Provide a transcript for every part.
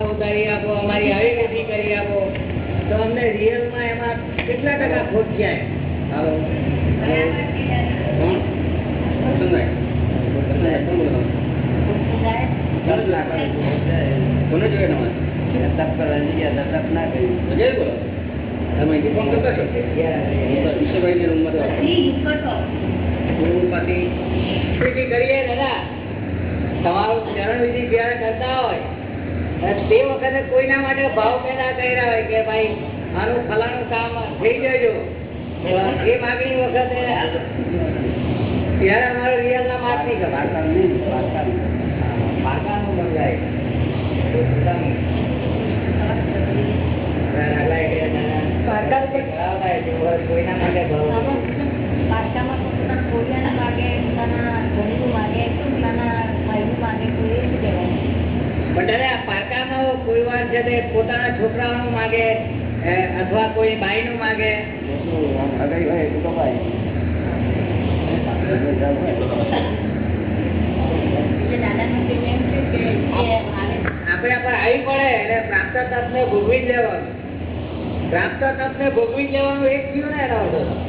ઉતારી આપો અમારી આવી નથી કરી આપો. તો અમને રિયલમાં એમાં કેટલા ટકા ખોટ જાય? હાલો. કોણ? વસંતભાઈ. વસંતભાઈ કોણ બોલો? દસ લાખ કોને જોઈએ તપ કરવાની ગયા તપ ના કર્યું. બોલો. તમે ફોન કરતા છો? રૂમમાં કરીએ દાદા. તમારું ચરણ વિધિ જ્યારે કરતા હોય તે વખતે કોઈના માટે ભાવ પેદા કર્યા હોય કે ભાઈ મારું ફલાણું કામ થઈ જજો એ માગણી વખતે ત્યારે અમારો રિયલના માર્ક નહીં કરવા પાકા નહીં, પાકા નહીં. પાકાનું માગે પોતાનું. દાદા કે દાદા, પાકા ઉપર- કરાવતા કપાય. આપણે આવી પડે એટલે પ્રાપ્ત તપને ભોગવી જ લેવાનું. પ્રાપ્ત ને ભોગવી જ લેવાનું એક થયું ને એનો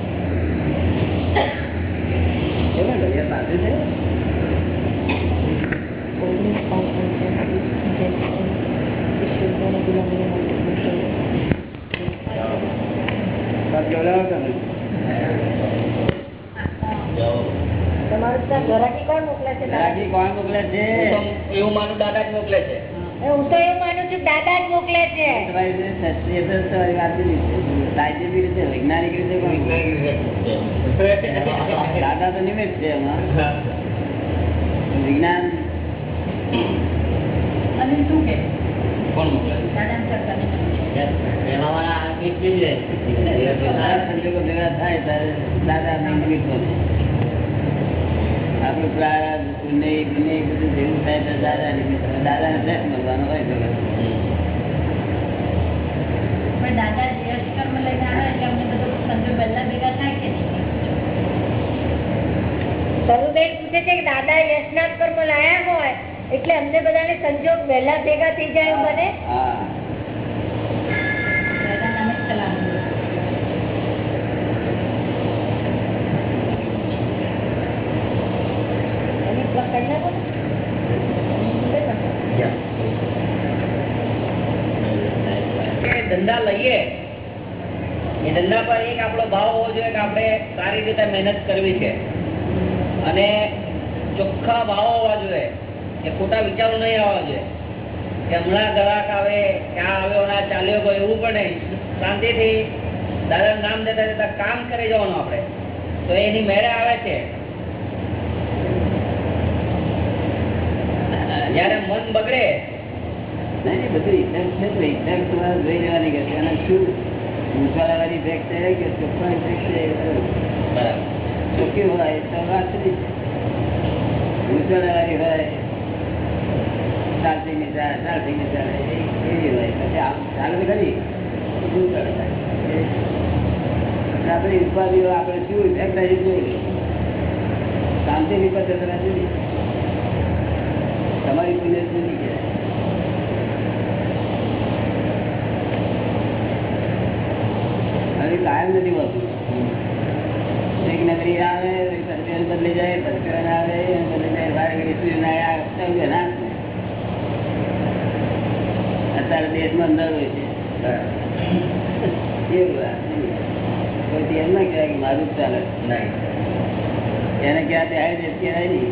વૈજ્ઞાનિક રીતે દાદા તો નિમિત્ત છે વિજ્ઞાન. અને શું કે? કોણ એક સંજોગો ભેગા થાય દાદા નિમિત્ત આપણું પુણ્ય બધું ભેગું થાય તો દાદા. દાદાને ફ્લેટ મળવાનો હોય તો સરુબેન પૂછે છે કે દાદા યશનાથ કર્મ લાયા હોય એટલે અમને બધાને સંજોગ વહેલા ભેગા થઈ જાય એવું બને હા એની plug કાઢી નાખો ને. કે ધંધા લઈએ, એ ધંધા પર એક આપણો ભાવ હોવો જોઈએ કે આપણે સારી રીતે મહેનત કરવી છે. અને ચોખ્ખા ભાવ હોવા જોઈએ, કે ખોટા વિચારો નહીં આવવા જોઈએ. કે હમણાં ગ્રાહક આવે, ક્યાં આવ્યો ના ચાલ્યો ગયો, એવું પણ નહીં. શાંતિથી દાદા નામ દેતા દેતા કામ કરી જવાનું આપણે. તો એની મેળે આવે છે. જયારે મન બગડે નહીં નહીં, બધું effect છે તો તમારે જોઈ લેવાની કે. અને શું ઉછાળાવાળી effect છે કે ચોખ્ખા effect છે બરાબર ચોખ્ખી હોય તો વાત નથી. હોય ચાલતી નહીં ચાલે, ચાલતી નહીં ચાલે, એવી હોય. પછી આમ ચાલે કરી શું? એ આપણી ઉપાધિઓ આપણે શું effect થાય એ જોઈ લઈએ. શાંતિની પદ્ધતિ નથી. તમારી પુણ્ય સુધી કહેવાય કાયમ નથી હોતું એક નગરી આવે બદલી જાય પછી આવે બદલી જાય બાર ઘડી સૂર્ય ના આવે તો કે ના જ નહીં. અત્યારે દેશમાં અંદર હોય છે. કોઈ એમ ના કહેવાય કે મારું ચાલે. એને ક્યાં ત્યાં દેશ કહેવાય નહીં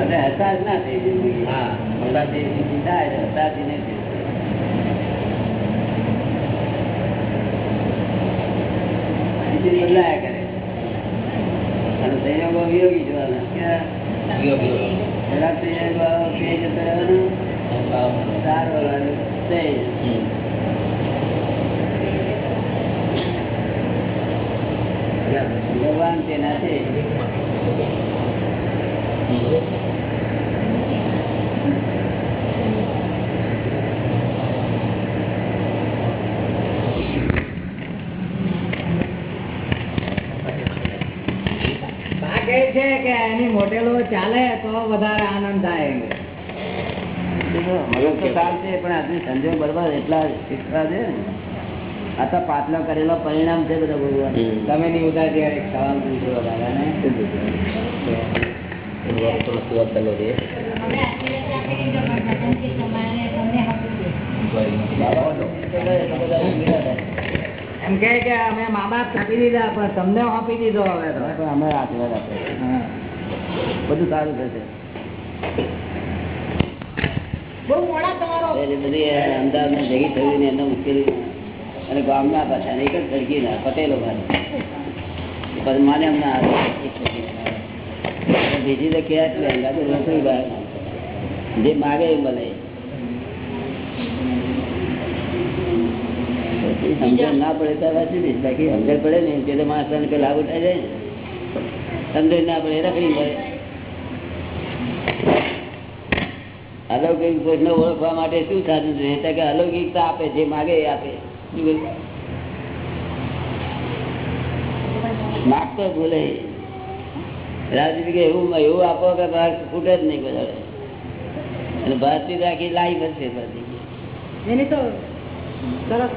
અને હતાશ ના થઈ જિંદગી હા. હતાશી જિંદગી થાય હતાશી નહીં થઈ બદલાયા કરે. અને સંયોગો વિયોગી જોવાના ક્યાં? પેલા સંયોગો પે જતો રહેવાનો સારો થઈ ભગવાન તેના છે એની મોટેલો ચાલે તો વધારે આનંદ થાય મગજ તો ચાલશે પણ આજની સંજોગ બરોબર એટલા શીખવા છે આ તો પાછલો કરેલો પરિણામ છે બધા ભગવાન તમે નહીં ઉતાર ત્યારે એક સવાલ પૂછ્યો? દાદાને એમ કે અમે મા બાપ આપી દીધા પણ તમને આપી દીધો હવે પણ અમે આશીર્વાદ આપે બધું સારું થશે. ભેગી થયું ને એમને મુશ્કેલી અને ગામના પાછા એક જ ના પટેલો ભાઈ. માને બીજી તો ક્યાં જ લેંગા તો રસોઈ બહાર જે માગે એ મળે. સમજણ ના પડે તો વાંચી દઈશ બાકી સમજણ પડે ને તે માણસ લાભ ઉઠાઈ જાય સમજણ ના પડે રખડી પડે અલૌકિક પુરુષને ઓળખવા માટે શું સાધન છે? કે અલૌકિકતા આપે જે માગે એ આપે. માગતો ભૂલે રાજજી કે એવું એવું આપો કે બહાર ફૂટે જ નહીં બધા અને ભારતી રાખી લાઈ બનશે બધી. એની તો સરસ.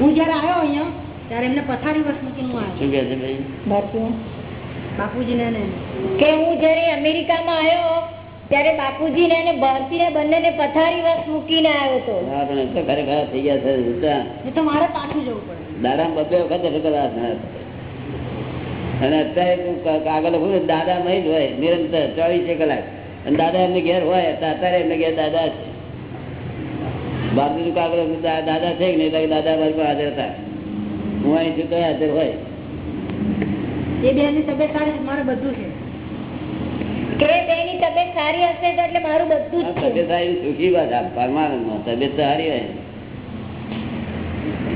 હું જયારે આવ્યો અહીંયા ત્યારે એમને પથારી વર્ષ મૂકીને હું આવ્યો? શું કે છે ભાઈ? બાપુજીને ને. કે હું જયારે અમેરિકામાં આવ્યો ત્યારે બાપુજીને અને બંને ને પથારી વસ મૂકીને આવ્યો હતો. હા પણ તો ખરેખર થઈ ગયા છે એ તો મારે પાછું જવું પડે. દાદામાં બબે વખત અને અત્યારે કાગળ લખું દાદા નહીં જ હોય નિરંતર ચોવીસે કલાક. અને દાદા એમને ઘેર હોય અત્યારે એમને ઘેર દાદા છે. બાપુ કાગળ દાદા છે કે નહીં એટલે દાદા મારી પણ હાજર હતા. હું અહીં છું તો હાજર હોય. એ બે તબિયત સારી મારે બધું છે. તબિયત સારી હશે એટલે મારું બધું તબિયત સારી સુખી વાત આ પરમાનંદમાં તબિયત સારી હોય.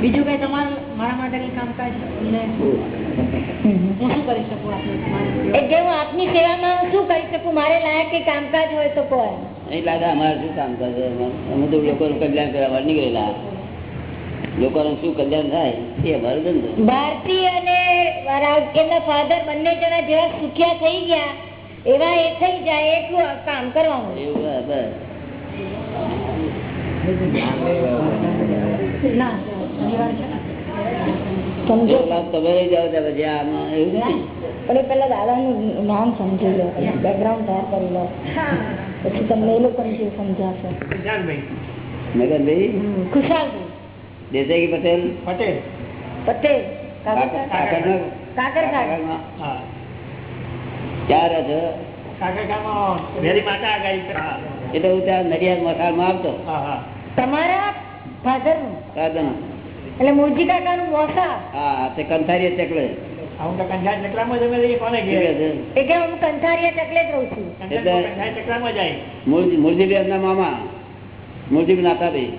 બીજું કઈ તમારું મારા માટે કઈ કામકાજ હું શું કરી શકું આપની એટલે હું આપની સેવામાં હું શું કરી શકું? મારે લાયક કઈ કામકાજ હોય તો કોઈ અહીં લાગે અમારે શું કામ કરે અમે તો લોકોનું કલ્યાણ કરવા નીકળેલા. લોકોનું શું કલ્યાણ થાય એ અમારું ધંધો. ભારતી અને એમના ફાધર બંને જણા જેવા સુખ્યા થઈ ગયા. એવા એ થઈ જાય એટલું કામ કરવાનું. ના. નામ સમજી લો બેકગ્રાઉન્ડ તૈયાર કરી લો. પછી તમને એ લોકોને સમજાશે. મગનભાઈ? ખુશાલભાઈ દેસાઈ પટેલ? પટેલ. પટેલ. કાકર- ક્યાં રહે છો. એટલે હું ત્યાં નડિયાદ મસાલમાં આવતો. હા હા. તમારા ફાધરનું એટલે મૂળજી કાકા નું મોસા? હા તે કંથારી ચકલે એમના મામા. મૂળજીભાઈ નાથાભાઈ.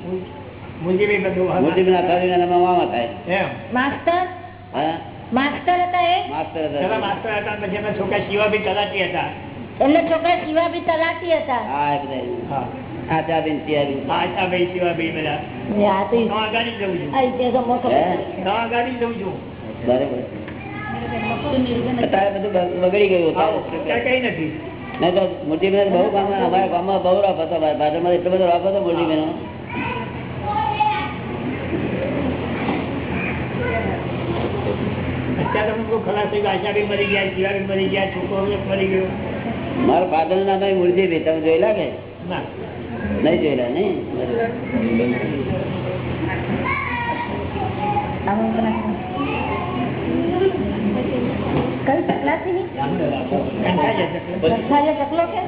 મૂળજીભાઈ નાથાભાઈ મામા થાય. એમ. માસ્ટર હતા એ? માસ્તર પેલા હતા માસ્ટર હતા પછી એમના છોકરા શિવાભી તલાટી હતા. એમના છોકરા શિવાભી તલાટી હતા? હા એ બધા. હા. આચાબેન સિયાબેન આશાભાઈ શિવાભાઈ બધા. આ તો નવા ગાડી જવું છું. આ તે તો ખબર નવા ગાડી જવું છું. બરાબર. અત્યારે બધું બગડી ગયું કઈ નથી. નહીં તો મૂર્તિબેન બહુ કામ અમારા ગામમાં બહુ રફ હતો. ભાજપમાં એટલો બધો રફ હતો મૂર્તિબેન અત્યારે તમે ખલાસ થઈ ગયા. મરી ગયા શિવાભાઈ મરી ગયા છોકરો મરી ગયો. મારા ફાધર નામ ભાઈ તમે જોયેલા કે? ના. નહીં જોયેલા નહીં ચકલો કે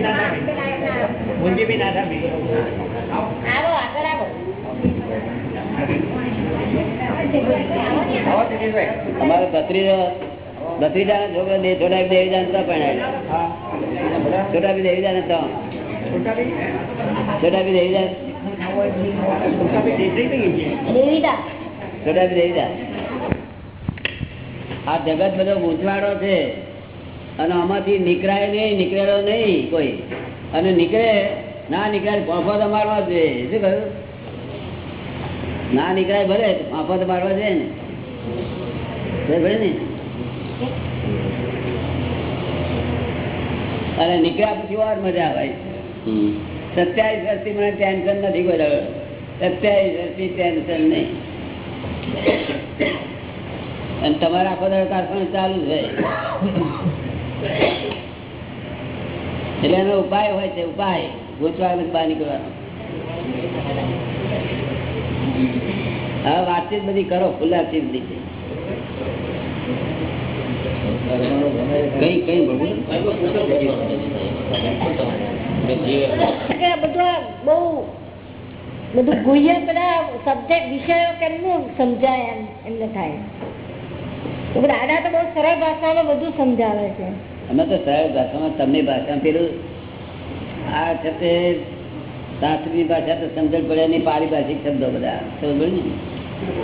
ના આવો આગળ આવો અમારો ભત્રીજો છોકરા બે છોટા બી હતા પણ છોટા બી દેવીદાન હતા છોટાભાઈ છોટા બી છે દેવીદા. છોટા બી દેવીદાન આ જગત બધો ગૂંચવાડો છે. અને આમાંથી નીકળાય નહીં નીકળેલો નહીં કોઈ. અને નીકળે ના નીકળાય ફાંફા તો મારવા છે શું કહ્યું? ના નીકળાય ભલે ફાંફા તો મારવા છે ને. બરાબર ને. અને નીકળ્યા પછી વાર મજા આવે. સત્યાવીસ વર્ષથી મને ટેન્શન નથી કોઈ. સત્યાવીસ વર્ષથી ટેન્શન નહીં. અને તમારા આખો દાડો કારખાનું ચાલુ છે એટલે એનો ઉપાય હોય છે, ઉપાય. ગોચવાનો બહાર નીકળવાનો. હવે વાતચીત બધી કરો, ખુલ્લાથી બધી કઈ બધું ગુહ્ય બધા સબ્જેક્ટ વિષયો કેમનું સમજાય એમ, એમને થાય? દાદા તો બહુ સરળ ભાષામાં બધું સમજાવે છે. અમે તો સરળ ભાષામાં તમને ભાષા પેલું આ છે તે શાસ્ત્રની ભાષા તો સમજણ પડે નહીં પારિભાષિક શબ્દો બધા. સમજ ને?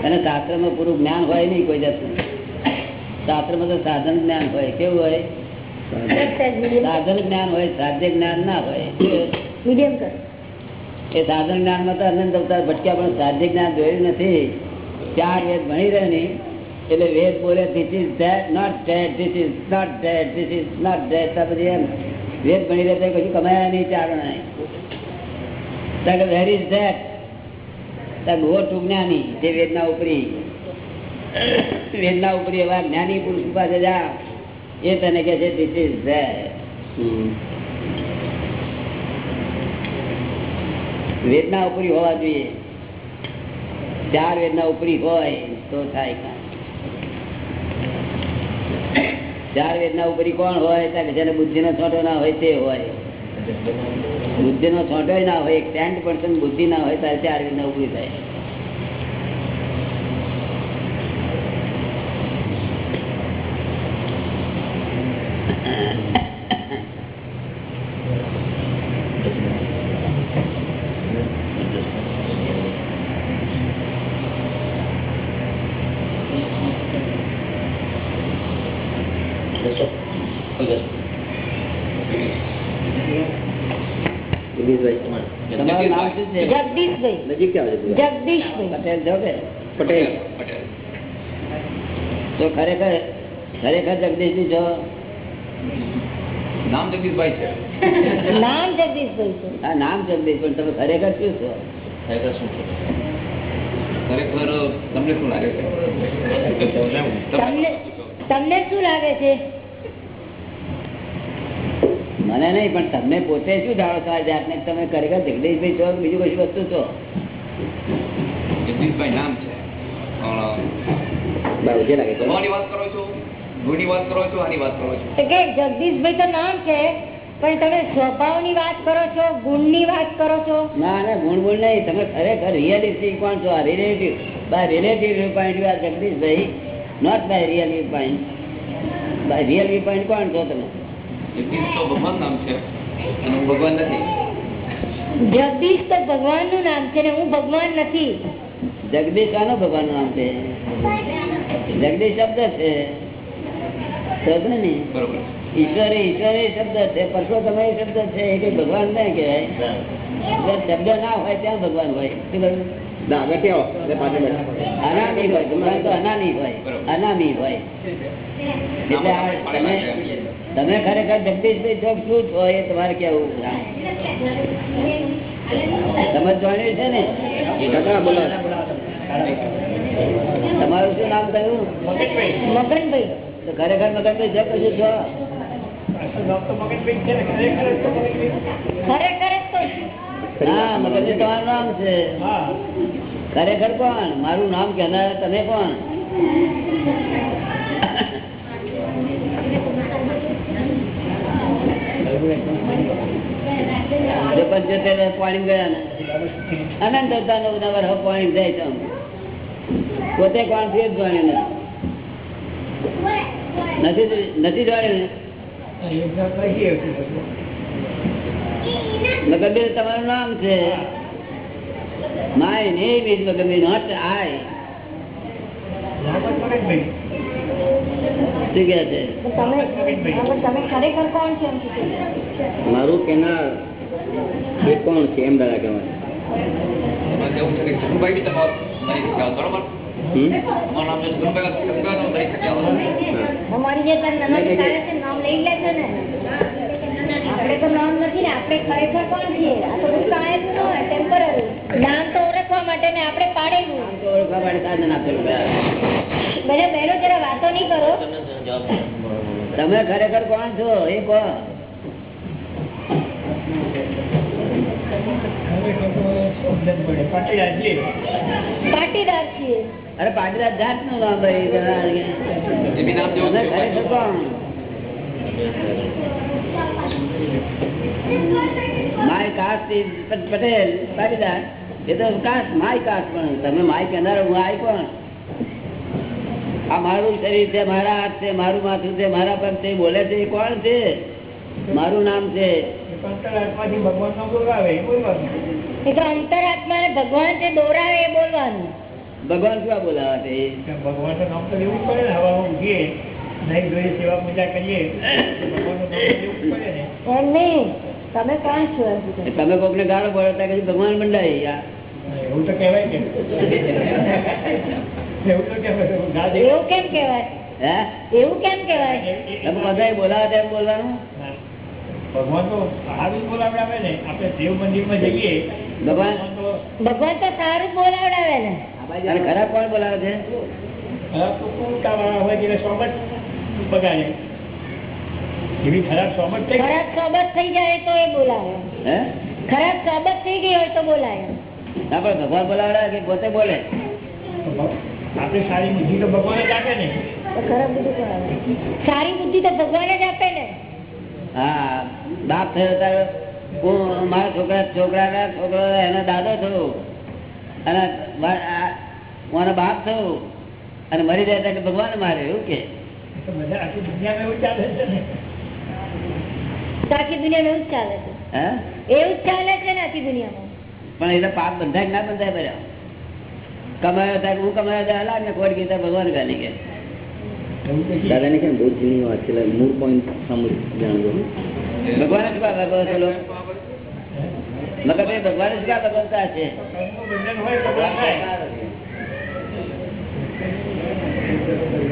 અને શાસ્ત્રમાં પૂરું જ્ઞાન હોય નહીં કોઈ જાતનું. શાસ્ત્રમાં તો સાધન જ્ઞાન હોય. કેવું હોય? સાધન જ્ઞાન હોય સાધ્ય જ્ઞાન ના હોય. એ સાધન જ્ઞાનમાં તો અનંત અવતાર ભટક્યા પણ સાધ્ય જ્ઞાન જોયું નથી. ચાર વેદ ભણી રહે નહીં. એટલે વેદ બોલે this is that not that this is not that this is not that ત્યાં પછી એમ વેદ ભણી રહે તો કશું કમાયા નહીં ચારણ વેર ઇઝ ધેટ ત્યાં ગોઠ જ્ઞાની જે વેદના ઉપરી વેદના ઉપરી એવા જ્ઞાની પુરુષ પાસે જા એ તને કહે છે ધીસ ઇઝ ધેટ વેદના ઉપરી હોવા જોઈએ ચાર વેદના ઉપરી હોય તો થાય કામ ચાર વેદના ઉપરી કોણ હોય? ત્યાં કે જેને બુદ્ધિ નો છોટો ના હોય તે હોય. બુદ્ધિ નો છોટો ના હોય, એક ટેન્ટ પર્સન્ટ બુદ્ધિ ના હોય, ત્યારે ચાર વેદના ઉપરી થાય તમારું નામ શું છે જગદીશભાઈ નજીક ક્યાં જગદીશભાઈ પટેલ છો કે? પટેલ. તો ખરેખર ખરેખર જગદીશજી છો? નામ જગદીશભાઈ છે. નામ જગદીશભાઈ છે. હા નામ જગદીશ પણ તમે ખરેખર શું છો? ખરેખર શું છો? ખરેખર તમને શું લાગે છે? તમને તમને શું લાગે છે? મને નહીં પણ તમે પોતે શું જાણો છો આ જાતને? તમે ખરેખર જગદીશભાઈ છો બીજું કશું વસ્તુ છો? જગદીશભાઈ નામ છે. બરાબર જે લાગે સ્વભાવની વાત કરો છો? ગુણની વાત કરો છો? આની વાત કરો છો? તો કે જગદીશભાઈ તો નામ છે પણ તમે સ્વભાવની વાત કરો છો ગુણની વાત કરો છો? ના ના ગુણ ગુણ નહીં. તમે ખરેખર રિયલિસ્ટિક કોણ છો? આ relative by relative view point you are Jagdishbhai. Not by real view point by real view point કોણ છો તમે? જગદીશ તો ભગવાન નામ છે અને હું ભગવાન નથી. જગદીશ તો ભગવાનનું નામ છે ને હું ભગવાન નથી. જગદીશ આનો ભગવાનનું નામ છે. જગદીશ શબ્દ છે. ને ઈશ્વરી ઈશ્વરી શબ્દ છે પરસોત્તમ એ શબ્દ છે એ કઈ ભગવાન ના કહેવાય. શબ્દ ના હોય ત્યાં ભગવાન હોય. શું કહ્યું? અનામી હોય. ભગવાન તો અનામી હોય. અનામી હોય. એટલે તમે તમે ખરેખર જગદીશભાઈ ચોક શું છો એ તમારે કેવું સમજવાની છે ને બોલો. તમારું શું નામ થયું? મગનભાઈ. તો ખરેખર મગનભાઈ છે કશું છો ખરેખર જ તો. હા મગનભાઈ તમારું નામ છે? ખરેખર કોણ? મારું નામ કહેનાર તમે કોણ? જો પંચોતેર પોઈન્ટ ગયા ને. અનંત પોઈન્ટ જાય આમ. પોતે કોણ છે નથી નથી ને? તમારું નામ છે. My name is Maganbhai not I. મારું કેનાર કોણ છે એમ દાદા કહેવાય. તમે ખરેખર કોણ છો? એ કોણ પાટીદાર છીએ. અરે પાટીદાર જાતનું નામ માય કાસ્ટ પટેલ પાટીદાર એ તો કાસ્ટ માય કાસ્ટ પણ. તમે માય કહેનાર હું આય કોણ? આ મારું શરીર છે મારા હાથ છે મારું માથું છે મારા પગ છે બોલે છે એ કોણ છે? મારું નામ છે. ભગવાન દોરાવે એ બોલવાનું. ભગવાન શું બોલાવા છે? ભગવાન તો નામ તો લેવું પડે ને હવા ઊંઘીએ નહીં જોઈએ સેવા પૂજા કરીએ એમ નહીં તમે કોણ છો તમે કોક ને ગાળો પડો ત્યાં કદી ભગવાન મંડાય એવું તો કહેવાય કે એવું તો કહેવાય? એવું કેમ કેમ કેવાય તમે બધા બોલાવે બોલવાનું? ભગવાન તો સારું જ બોલાવડાવે ને. આપણે દેવ મંદિરમાં જઈએ ભગવાન? તો ભગવાન તો સારું બોલાવડાવે ને. અને ખરાબ કોણ બોલાવે છે? ખરાબ તો કુંટાવાળા હોય એટલે સોબત બગાડે એવી ખરાબ સોબત થઈ ખરાબ સોબત થઈ જાય તો એ બોલાવે. ખરાબ સોબત થઈ ગઈ હોય તો બોલાય ના પણ ભગવાન બોલાવડા કે પોતે બોલે? આપણે સારી બુદ્ધિ તો ભગવાન જ આપે ને. ખરાબ સારી બુદ્ધિ તો ભગવાન જ આપે ને. હા બાપ થયો ત્યારે હું મારા છોકરા છોકરાના છોકરો એનો દાદો થયો અને મા- આ- હું એનો બાપ થયો અને મરી જાય ત્યારે ભગવાન મારે એવું કે? આખી દુનિયામાં એવું ચાલે છે ને? તો આખી દુનિયામાં એવું ચાલે છે. હે? એવું જ ચાલે છે ને આખી દુનિયામાં. પણ એ પાપ બંધાય ના બંધાય બધા કમાયો ત્યારે હું કમાયો ત્યારે અલાગ ને ખોટ ગઈ ભગવાન ગાલી કે. એવું દાદાને કેમ બહુ જૂની વાત છે? એટલે મૂળ પોઈન્ટ સાંભળી જાણજો ભગવાન જ મગર ભાઈ ભગવાન જ ક્યાં ભગવતા છે? કર્મનું બંધન હોય તો ભગવાન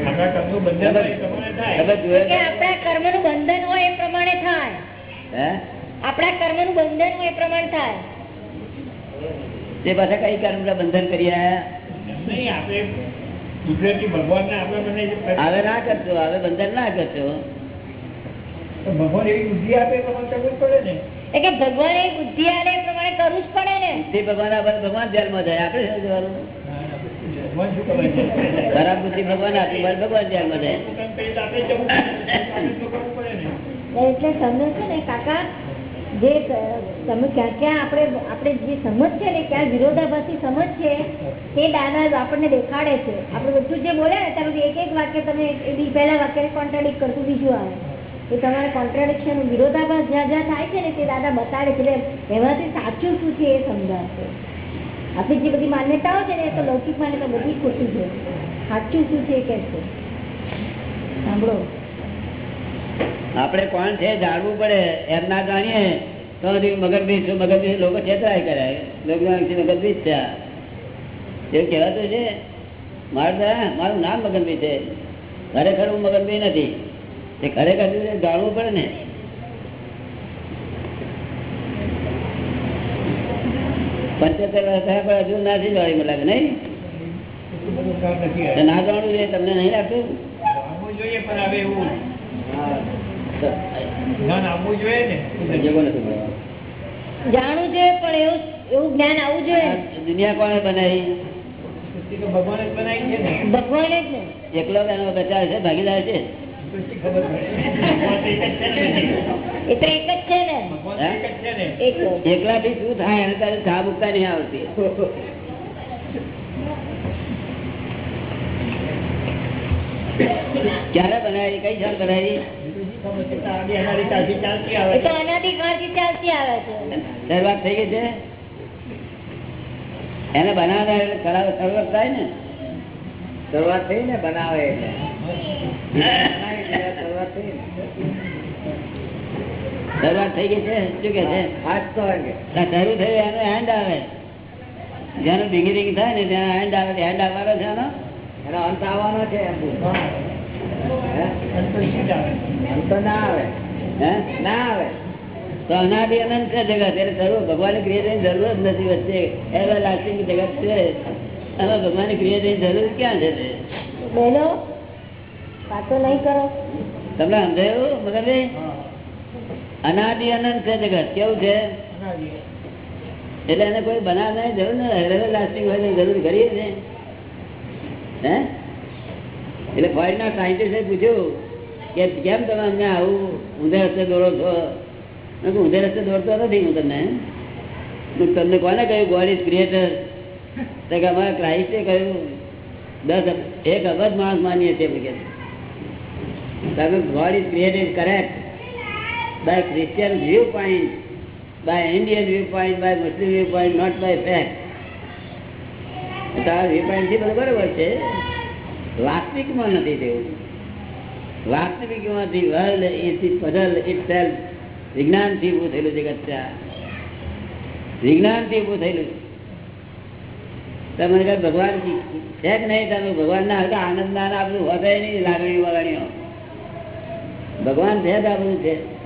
આપણા બંધન હોય બંધન એ પ્રમાણે થાય. હે? આપણા કર્મનું બંધન હોય એ પ્રમાણે થાય. તે પાછા કઈ કર્મ બંધન કરી હવે ના કરશો હવે બંધન ના કરશો. ભગવાન એવી બુદ્ધિ આપે પડે ને. કે ભગવાન એ બુદ્ધિ આલે પ્રમાણે કરવું જ પડે ને. બુદ્ધિ ભગવાન ભગવાન જેલમાં જાય. આપણે શું જવાનું ભગવાન શું કરે છે? ખરાબ બુદ્ધિ ભગવાન આપી મારે ભગવાન જેલમાં જાય. એટલે તમે છે ને કાકા જે તમે ક્યાં ક્યાં આપણે આપણે જે સમજ છે ને ક્યાં વિરોધાભાસી સમજ છે તે દાદા આપણને દેખાડે છે. આપણે બધું જે બોલે ને ત્યારે એક એક વાક્ય તમે એ બી પહેલા વાક્યને કોન્ટ્રાડિક્ટ કરતું બીજું આવે. એ તમારે કોન્ટ્રાડિક્શન વિરોધાભાસ જ્યાં જ્યાં થાય છે ને તે દાદા બતાડે છે. એટલે એમાંથી સાચું શું છે એ સમજાશે. આપણી જે બધી માન્યતાઓ છે ને એ તો લૌકિક માન્યતા બધી ખોટી છે. સાચું શું છે એ કે સાંભળો. આપણે કોણ છે જાણવું પડે. એમ ના જાણીએ તો મગજબીજ મગજબીજ લોકો છેતરાય કરે. લોકો જાણે છે મગજબીજ છે. એવું કહેવાતું છે? મારું તો, મારું નામ મગજબીજ છે. ખરેખર હું મગનભી નથી. તે ખરેખર છે જાણવું પડે ને. પંચોતેર વર્ષ થયા પણ હજુ નથી જાણી મને લાગે નહીં? ના જાણવું જોઈએ તમને નહીં લાગતું? જોઈએ પણ હવે એવું. જાણવું જોઈએ પણ એવું એવું જ્ઞાન આવવું જોઈએ. દુનિયા કોણે બનાવી? સૃષ્ટિ ભગવાને જ બનાવી છે ને. ભગવાન જ એકલો એનો બચાવ છે ભાગીદાર છે? સૃષ્ટિ ખબર પડે ભગવાન તો એક જ છે ને એ તો એક જ છે ને. ભગવાન તો એક જ છે ને એક જ. એકલાથી શું થાય? એને તારે ચા મૂકતા નહીં આવતી. ક્યારે બનાવી કઈ સાલ બનાવી શરૂઆત થઈ ગઈ છે? એને બનાવનાર એટલે શરૂઆત થાય ને? શરૂઆત થઈ ને બનાવે એટલે. શરૂઆત થઈ ગઈ છે? શું કે છે? આજ તો વાગે. આ શરૂ થયું એનો હેન્ડ આવે. જેનું બિગિનિંગ થાય ને ત્યાં હેન્ડ આવે હેન્ડ આવવાનો છે એનો? એનો અંત આવવાનો છે એમ અંત ના આવે. હે? ના આવે. તો અનાદિ અનંત છે જગત. એટલે સર્વ ભગવાન ક્રિએટરની જરૂર જ નથી વચ્ચે. એવા લાસ્ટિંગ જગત છે એમાં ભગવાન ક્રિએટરની જરૂર ક્યાં છે તે? વાતો નહીં કરો. તમને સમજાયું મગરભાઈ હા. અનાદિ અનંત છે જગત કેવું છે? એટલે એને કોઈ બનાવવાની જરૂર ને લાસ્ટિંગ હોય જરૂર કરીએ છે હે? એટલે ફોરેનના સાયન્ટિસ્ટે પૂછ્યું કે કેમ તમે અમને આવું ઊંધે રસ્તે દોડો છો? ઊંધે રસ્તે દોડતો નથી હું તમને. હું તમને કોને કહ્યું? ગોડ ઇઝ ક્રિએટર તો કે અમારા ક્રાઇસ્ટે કહ્યું દસ એક અબજ માણસ માનીએ છીએ. અમે કે તમે God is created correct by Christian viewpoint, by Indian viewpoint, by Muslim viewpoint, not by fact. તારા viewpoint થી બધું બરોબર છે. વાસ્તવિકમાં નથી તેવું. વાસ્તવિકમાંથી world is puzzle itself વિજ્ઞાનથી ઊભું થયેલું છે કચ્છા. વિજ્ઞાનથી ઊભું થયેલું. છે તમે ભગવાન છે કે નહીં તમે ભગવાનના હતા આનંદ ના આ બધું હોતા નહીં લાગણીઓ વાગણીઓ ભગવાન છે આ બધું છે.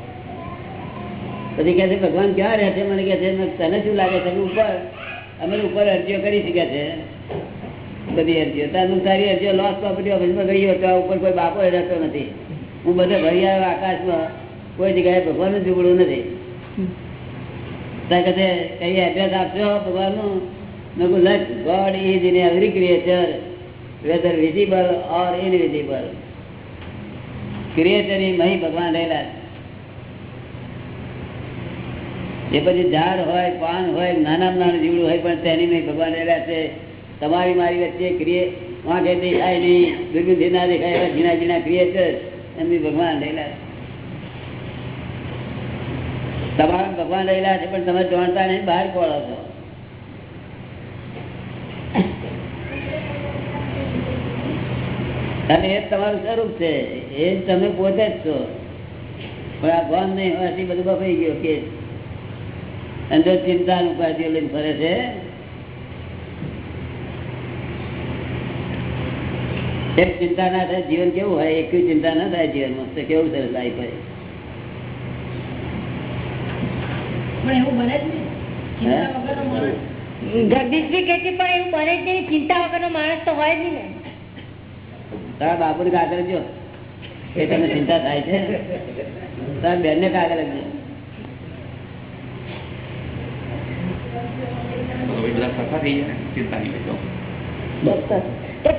પછી કે છે, ભગવાન ક્યાં રહે છે? મને કે છે તને શું લાગે છે? ઉપર, અમે ઉપર અરજીઓ કરી શક્યા છે. બધી અરજીઓ. તારું તારી અરજીઓ લોસ પ્રોપર્ટી ઓફિસમાં ગઈ હોય તો ઉપર કોઈ બાપો રહેતો નથી. હું બધે ભરી આવ્યો આકાશમાં. કોઈ જગ્યાએ ભગવાનનું ઝૂંપડું નથી. ત્યાં કહે કઈ એડ્રેસ આપશો ભગવાનનું? મેં કહું લખ God is in every creature whether visible or invisible creature મહી ભગવાન રહેલા છે. એ પછી ઝાડ હોય, પાન હોય નાનામાં નાનું જીવડું હોય, પણ તેની નહીં ભગવાન રહેલા છે. તમારી મારી વચ્ચે ક્રિએ વાંખે દેખાય નહીં, દુર્ગુંધી ના દેખાય ઝીણા ઝીણા ક્રિએચર એમની ભગવાન રહેલા છે. તમારા ભગવાન રહેલા છે, પણ તમે જાણતા નહીં, બહાર કોળો છો? અને એ તમારું સ્વરૂપ છે. એ તમે પોતે જ છો. પણ આ ભાન નહીં હોવાથી બધું બફાઈ ગયો કે અંદર ચિંતા ઉપાધિઓ લઈને ફરે છે એક ચિંતા ના થાય જીવન કેવું હોય? એક ચિંતા ના થાય જીવનમાં. તો કેવું સરસ લાઈફ હોય? પણ એવું બને જ નહીં. ચિંતા વગરનો માણસ જગદીશભાઈ કે પણ એવું બને જ નહીં. ચિંતા વગરનો માણસ તો હોય જ નહીં ને. તારા બાપુ ને કાગળ જો. એ તમને ચિંતા થાય છે? તારા બેન ને કાગળ જો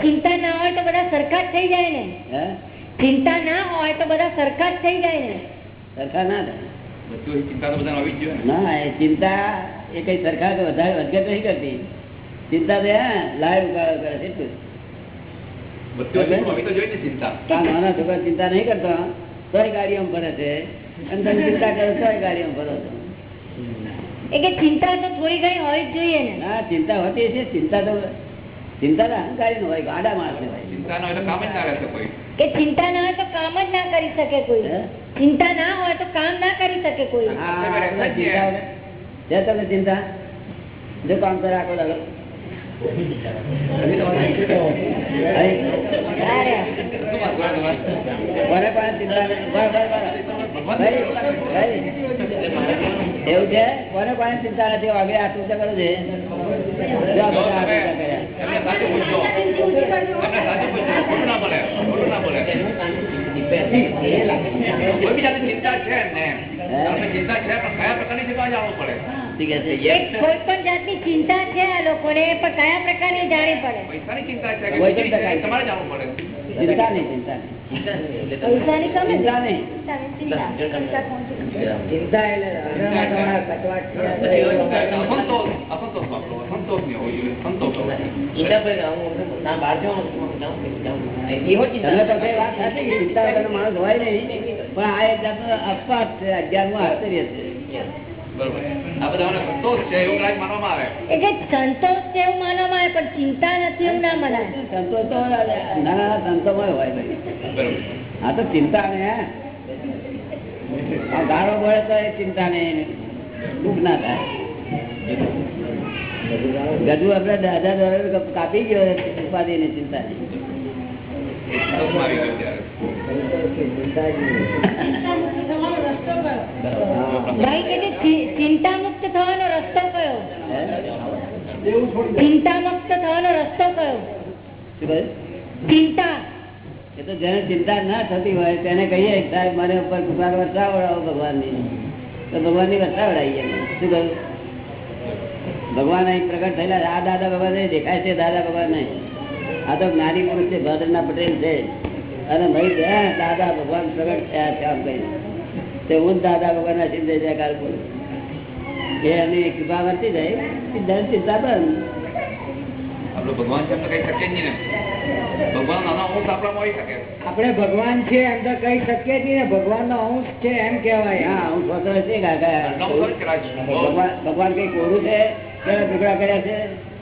ચિંતા ના હોય તો બધા સરખા જ થઈ જાય ને. ચિંતા ના હોય તો બધા સરખા જ થઈ જાય ને. સરખા ના થાય. ચિંતા તો બધાને હોવી જ જોઈએ ના. એ ચિંતા એ કઈ સરખા વધારે વધઘટ નહીં કરતી. ચિંતા તો હા લાડ ઉગાડો કરે છે નાના છોકરા ચિંતા નહીં કરતા. તોય ગાડીઓ ભરે છે. અને તમે ચિંતા કરો તોય ગાડીઓ ભરો છો. ચિંતા તો થોડી ઘણી હોવી જ જોઈએ ને. ના ચિંતા હોતી છે. ચિંતા તો ચિંતા તો અહંકારી નો હોય ગાડા માણસ હોય. ચિંતા ન હોય તો કામ જ ના રહેશે કોઈ. કે ચિંતા ના હોય તો કામ જ ના કરી શકે કોઈ. ચિંતા ના હોય તો કામ ના કરી શકે કોઈ. હા, ચિંતા છે તમને ચિંતા જો કામ કરે આખો એવું છે કોને કોને ચિંતા નથી આટલું તો કરું છે આ ચિંતા છે ને આપણે ચિંતા છે પણ કયા પ્રકારની છે તો આ જાણવું પડે ઠીક છે એક કોઈ પણ જાતની ચિંતા છે આ લોકોને પણ કયા પ્રકારની જાણવી પડે પૈસાની ચિંતા છે કે કોઈ બીજી ચિંતા છે, નહીં. તમારે જાણવું પડે ચિંતા નહીં ચિંતા નહીં પૈસાની તમે ચિંતા નહીં ચિંતા ચિંતા કોણ છે? ચિંતા એટલે માણસ હોય નહીં. પણ આ એક જાતનો અપવાદ છે. અગિયારમું આશ્ચર્ય છે. બરોબર. આ બધાને સંતોષ છે એવું માનવામાં આવે. સંતોષ પણ ચિંતા નથી એવું ના મનાય. સંતોષ તો નાના સંતોમાં હોય હા તો ચિંતા ને આ ગાળો બોલે તો એ ચિંતા ને દુઃખ ના થાય. ગજુ આપડે દાદા દ્વારા કાપી ગયો ઉપાધિ ની ચિંતા ની ચિંતા મુક્ત થવાનો રસ્તો કયો? ચિંતા મુક્ત થવાનો રસ્તો કયો? ચિંતા. એ તો જેને ચિંતા ના થતી હોય તેને કહીએ સાહેબ મને ઉપર કૃપા વરસાવડાવો ભગવાનની. તો ભગવાનની વરસાવડાવીએ. શું કહ્યું? ભગવાન અહીં પ્રગટ થયેલા. આ દાદા ભગવાન દેખાય છે દાદા ભગવાન નહીં આ તો જ્ઞાની પુરુષ છે ભાદરના પટેલ છે. અને ભાઈ હા, દાદા ભગવાન પ્રગટ થયા છે આમ કહીને. તે હું દાદા ભગવાનના સિદ્ધ જયકાર બોલું એ એની કૃપા વર્તી જાય દર ચિંતા બંધ આપણે ભગવાન છે એમ તો કઈ શકીએ નહીં ને. ભગવાન નાના અંશ આપણામાં હોય શકે. આપણે ભગવાન છે એમ તો કઈ શકીએ છીએ ને. ભગવાન નો અંશ છે એમ કેવાય હા અંશ વગર છે? ભગવાન ભગવાન કઈ કોરું છે? કેવા ટુકડા કર્યા છે?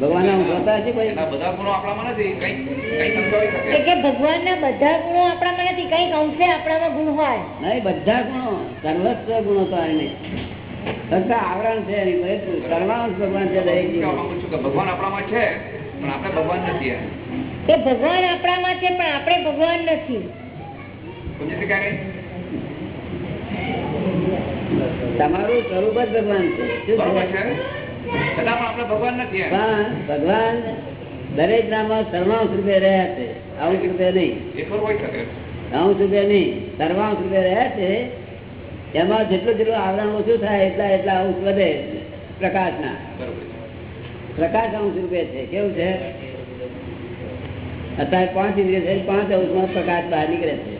ભગવાન એના બધા ગુણો આપણામાં નથી. કઈ કઈ સંતોષી શકે. એટલે કે ભગવાનના બધા ગુણો આપણામાં નથી. કંઈક અંશે આપણામાં ગુણ હોય. નહીં બધા ગુણો. સર્વસ્વ ગુણો તો આ નહીં. આવરણ છે એની ભગવાન છે ભગવાન આપણામાં છે પણ આપણે ભગવાન નથી. ભગવાન આપણામાં છે પણ આપણે ભગવાન નથી. સમજી શક્યા કઈ તમારું સ્વરૂપ જ ભગવાન છે. ભગવાન નથી ભગવાન દરેક નામમાં સર્વાંશ રૂપે રહ્યા છે. અંશ રૂપે નહીં. એ ખરું હોઈ અંશ રૂપે નહીં. સર્વાંશ રૂપે રહ્યા છે. એમાં જેટલું જેટલું આવરણ ઓછું થાય એટલા એટલા અંશ વધે પ્રકાશના. પ્રકાશ અંશ રૂપે છે. કેવું છે? અત્યારે પાંચ ઇન્દ્રિય છે પાંચ અંશમાં પ્રકાશ બહાર નીકળે છે.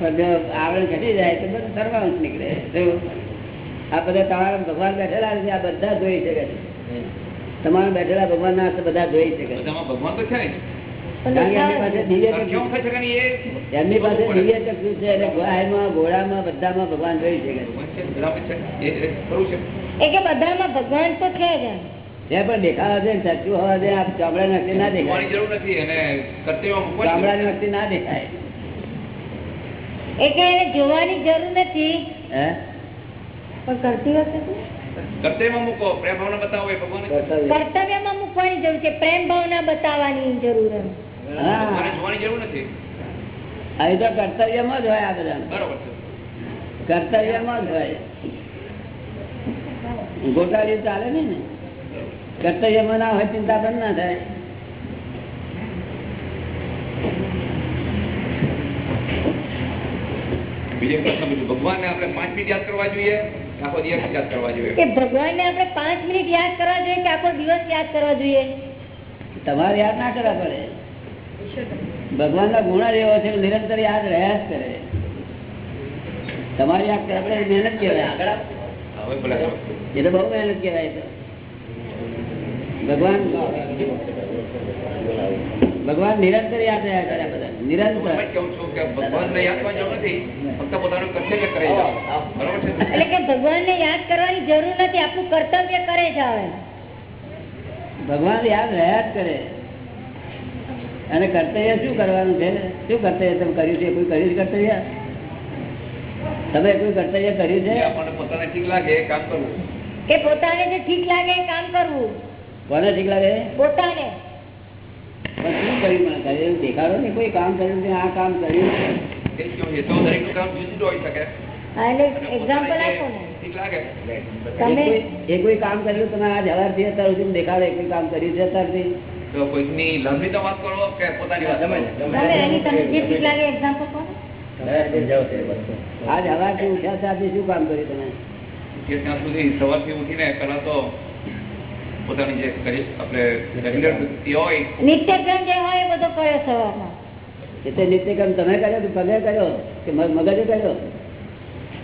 પણ જો આવરણ ઘટી જાય તો બધું સર્વાંશ નીકળે. આ બધા તમારા ભગવાન બેઠેલા છે આ બધા જોઈ શકે છે. તમારા બેઠેલા ભગવાન ના બધા જોઈ શકે છે. ભગવાન તો છે એમની પાસે દિવ્ય ચક્ષુ છે અને ગાયમાં ઘોડામાં બધામાં ભગવાન રહી છે. બધામાં ભગવાન તો છે જે પણ દેખાવા છે ચક્ષુ હોવા છે આ ચામડાની વખતે ના મૂકવાની દેખાય. જરૂર નથી અને કર્તવ્યમાં મૂકવાની ચામડાની ના દેખાય. એ એને જોવાની જરૂર નથી. હે? પણ કરતી વખતે. કર્તવ્યમાં મૂકો પ્રેમ ભાવના બતાવો એ ભગવાન કર્તવ્યમાં મૂકવાની જરૂર છે. પ્રેમ ભાવના બતાવવાની જરૂર નથી અહીં તો કર્તવ્યમાં જ હોય આ બધા કર્તવ્યમાં જ હોય. ગોટાળી ચાલે નઈ ને? કર્તવ્યમાં ના હોય ચિંતા પણ ના થાય. બીજો પ્રશ્ન ભગવાનને આપણે પાંચ મિનિટ યાદ કરવા જોઈએ આખો દિવસ યાદ કરવા જોઈએ? કે ભગવાનને આપણે પાંચ મિનિટ યાદ કરવા જોઈએ કે આખો દિવસ યાદ કરવા જોઈએ? તમારે યાદ ના કરવા પડે. ભગવાન ના. ગુણ એવો છે નિરંતર યાદ રહ્યા જ કરે. તમારી યાદ કરવા મહેનત કહેવાય. એ તો બહુ મહેનત કહેવાય તો. ભગવાન ભગવાન નિરંતર યાદ રહ્યા કરે બધા. નિરંતર. એમ કહું છું કે ભગવાનને યાદ કરવાની નથી ફક્ત પોતાનું કર્તવ્ય કરી બરોબર છે? એટલે કે ભગવાનને યાદ કરવાની જરૂર નથી આપણું કર્તવ્ય કરે જ આવે. ભગવાન યાદ રહ્યા જ કરે. અને કર્તવ્ય શું કરવાનું છે? શું કર્તવ્ય તમે કર્યું છે? કોઈ કર્યું છે કર્તવ્ય? તમે કોઈ કર્તવ્ય કર્યું છે? પોતાને ઠીક લાગે કામ કરવું. કે પોતાને જે ઠીક લાગે એ કામ કરવું. કોને ઠીક લાગે? પોતાને. પણ શું કર્યું? મને કર્યું એવું દેખાડો ને કોઈ કામ કર્યું છે આ કામ કર્યું છે. એ કોઈ- કામ કર્યું તમે આ જવાબથી અત્યાર સુધી દેખાડો એ કોઈ કામ કર્યું છે અત્યારથી? તો કોઈકની લંબી તો વાત કરો કે પોતાની વાત કરો? તમે એની તમને જે ઠીક લાગે એક્ઝામ્પલ કહો આજ હવાથી ઉઠ્યા ત્યારથી શું કામ કર્યું તમે? ત્યાં સુધી સવારથી ઉઠીને પહેલા તો પોતાની જે કરી આપણે રેગ્યુલર વૃત્તિ હોય નિત્યક્રમ જે હોય એ બધો કર્યો સવારમાં. એટલે નિત્યક્રમ તમે કર્યો કે પગે કર્યો? કે મગજે કર્યો?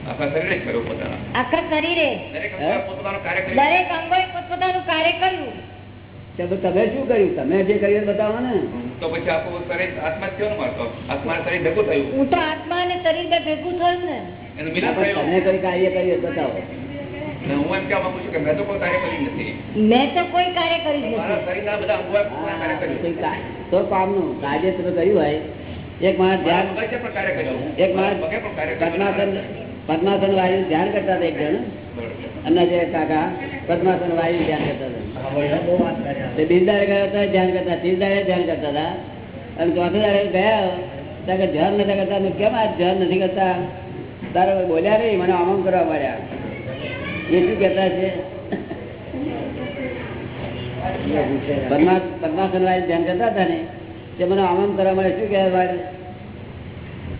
આખા શરીરે કર્યો પોતાના. આખા શરીરે? દરેક અંગે કાર્ય કર્યું. દરેક અંગોએ પોતપોતાનું કાર્ય કર્યું. તો તમે શું કર્યું? તમે જે કર્યું એ બતાવો ને. તો પછી આખું શરીર આત્મા કેવો મારતો આત્મા શરીર ભેગું થયું. હું તો આત્મા અને શરીર બે ભેગું થયું ને. એનું મિલન પણ થયું. તમે કોઈ કાર્ય કર્યું હોય બતાવો. હું એમ કહેવા માંગુ કે મેં તો કોઈ કાર્ય કર્યું નથી. મેં તો કોઈ કાર્ય કર્યું જ મારા નથી. શરીરના બધા અંગો કાર્ય હા, કર્યું કોઈ. કા- કાર્ય તમે કર્યું હોય. એક માણસ ધ્યાન એક માણસ પદ્માસન વાયુ ધ્યાન કરતા હતા એક જણ. જે કાકા પદ્માસન વાયુ ધ્યાન કરતા હતા. બીજદારે ગયા હતા ધ્યાન કરતા ત્રીજદારે ધ્યાન કરતા હતા. અને ચોથે દાડે ગયા. ત્યાં કે ધ્યાન નથી કરતા. કેમ આ ધ્યાન નથી કરતા? તારે બોલ્યા નહીં? મને આમ આમ કરવા મળ્યા એ શું કહેતા છે? પદ્માસન વાયુ ધ્યાન કરતા હતા ને તે મને આમ આમ કરવા મળે શું કહેવા મળે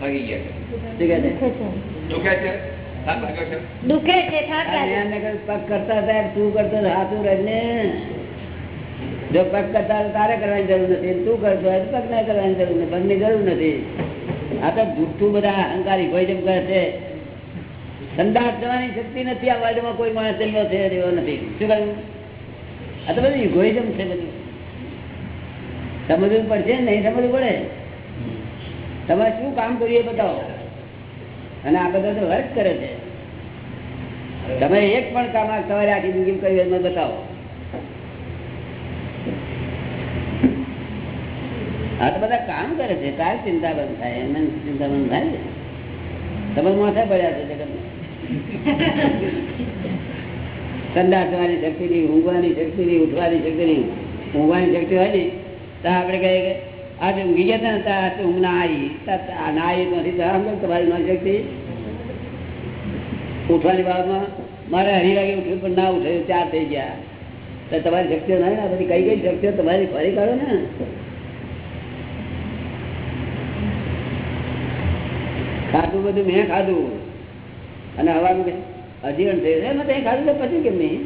ભાગી ગયા. શું કહે છે. દુખે છે. દુખે છે થાક લાગ્યો છે? દુખે છે થાક અને લાગે એમને કહ્યું, પગ કરતા હતા તું કરતો હતો, હાથું રહીને જો પગ કરતા તારે કરવાની જરૂર નથી તું કરતો હોય પગ ના કરવાની જરૂર નથી પગની જરૂર નથી. આ તો જુઠ્ઠું બધા અહંકારી કોઈ જેમ કરે છે. સંદાસ જવાની શક્તિ નથી આ વર્લ્ડમાં કોઈ માણસ એમનો છે એવો નથી. શું કહ્યું? આ તો બધું ઇગોઇઝમ છે બધું. સમજવું પડશે ને નહીં સમજવું પડે. તમારે શું કામ કર્યું એ બતાવો. અને આ બધા તો વર્ક કરે છે. તમે એક પણ કામ સવારે આખી જિંદગી કર્યું બતાવો. આ તો બધા કામ કરે છે. તાર ચિંતા બંધ થાય એમને ચિંતા બંધ થાય તમે માથે પડ્યા છે સંદાસ થવાની શક્તિ નહીં, ઊંઘવાની શક્તિ નહીં, ઉઠવાની શક્તિ નહીં. ઊંઘવાની શક્તિ હોય ને, તો આપણે કહીએ કે આજે ઊંઘી ગયા ને ત્યાં ઊંઘ ના આવી ત્યાં ના આવી નથી તમારી ન શક્તિ ઉઠવાની બાબતમાં મારે હરી વાગે ઉઠ્યું, પણ ના ઉઠે ચાર થઈ ગયા. તો તમારી શક્તિઓ નહીં ને? બધી કઈ કઈ શક્તિઓ તમારી ફરી કાઢો ને? ખાધું બધું મેં ખાધું. અને હવાનું અજીવન થયું. એમાં તો ખાધું તો પછી કેમ નહીં?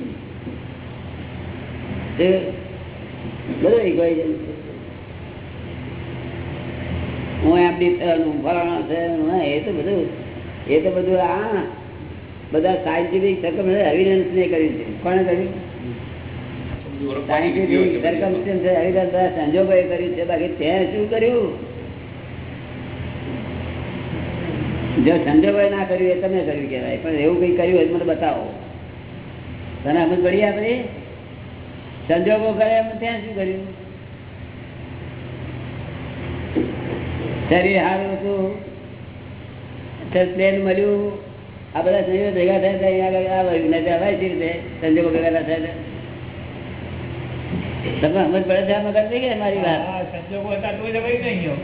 બધું. હું છે એ તો બધું, એ તો બધું આ બધા સાયન્ટિફિક સર્કમ એવિડન્સ કોણે કર્યું? સાયન્ટિફિક એવિડન્સ સંજોગોએ કર્યું છે. બાકી તે શું કર્યું? જો સંજોગોએ ના કર્યું એ તમે કર્યું કહેવાય. પણ એવું કઈ કર્યું હોય મને બતાવો. તને સમજ પડી આપણે? સંજોગો કરે એમ, ત્યાં શું કર્યું? શરીર સારું હતું. પ્લેન મળ્યું. આ બધા સંજોગો ભેગા થાય તો અહીંયા આગળ આ વળ્યું નહીં તો હવાય છે રીતે. સંજોગો ભેગા ના થાય તો તમે સમજ પડે છે આ મગજ થઈ ગયા મારી વાત? હા, સંજોગો હતા તોય તો વહી નહીં ગયો.